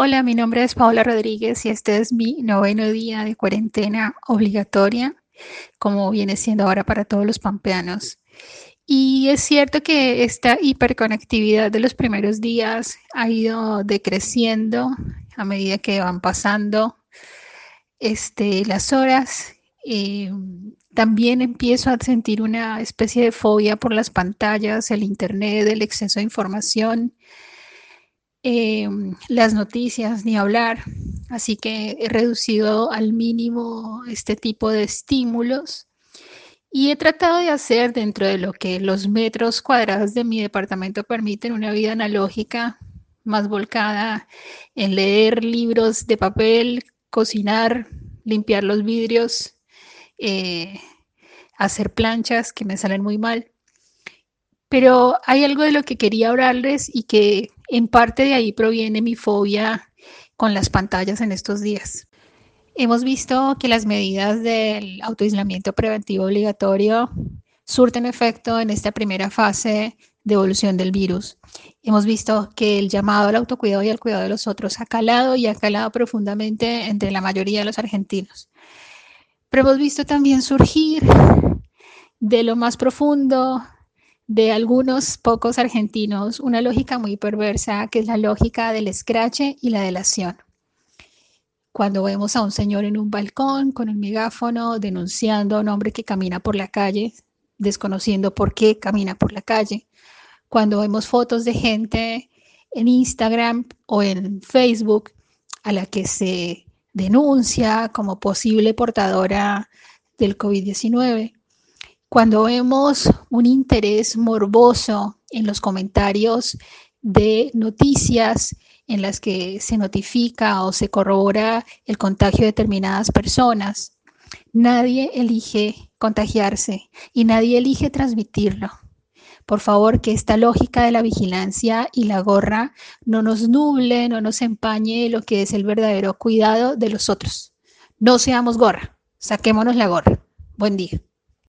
Hola, mi nombre es Paola Rodríguez y este es mi noveno día de cuarentena obligatoria, como viene siendo ahora para todos los pampeanos. Y es cierto que esta hiperconectividad de los primeros días ha ido decreciendo a medida que van pasando este, las horas. Eh, también empiezo a sentir una especie de fobia por las pantallas, el internet, el exceso de información Em, las noticias, ni hablar. Así que he reducido al mínimo este tipo de estímulos y he tratado de hacer dentro de lo que los metros cuadrados de mi departamento permiten una vida analógica más volcada en leer libros de papel, cocinar, limpiar los vidrios, eh, hacer planchas que me salen muy mal. Pero hay algo de lo que quería hablarles y que en parte de ahí proviene mi fobia con las pantallas en estos días. Hemos visto que las medidas del autoaislamiento preventivo obligatorio surten efecto en esta primera fase de evolución del virus. Hemos visto que el llamado al autocuidado y al cuidado de los otros ha calado y ha calado profundamente entre la mayoría de los argentinos. Pero hemos visto también surgir de lo más profundo de algunos pocos argentinos una lógica muy perversa, que es la lógica del escrache y la delación. Cuando vemos a un señor en un balcón con un megáfono denunciando a un hombre que camina por la calle, desconociendo por qué camina por la calle. Cuando vemos fotos de gente en Instagram o en Facebook a la que se denuncia como posible portadora del COVID-19 cuando vemos un interés morboso en los comentarios de noticias en las que se notifica o se corrobora el contagio de determinadas personas, nadie elige contagiarse y nadie elige transmitirlo. Por favor, que esta lógica de la vigilancia y la gorra no nos nuble, no nos empañe lo que es el verdadero cuidado de los otros. No seamos gorra, saquémonos la gorra. Buen día.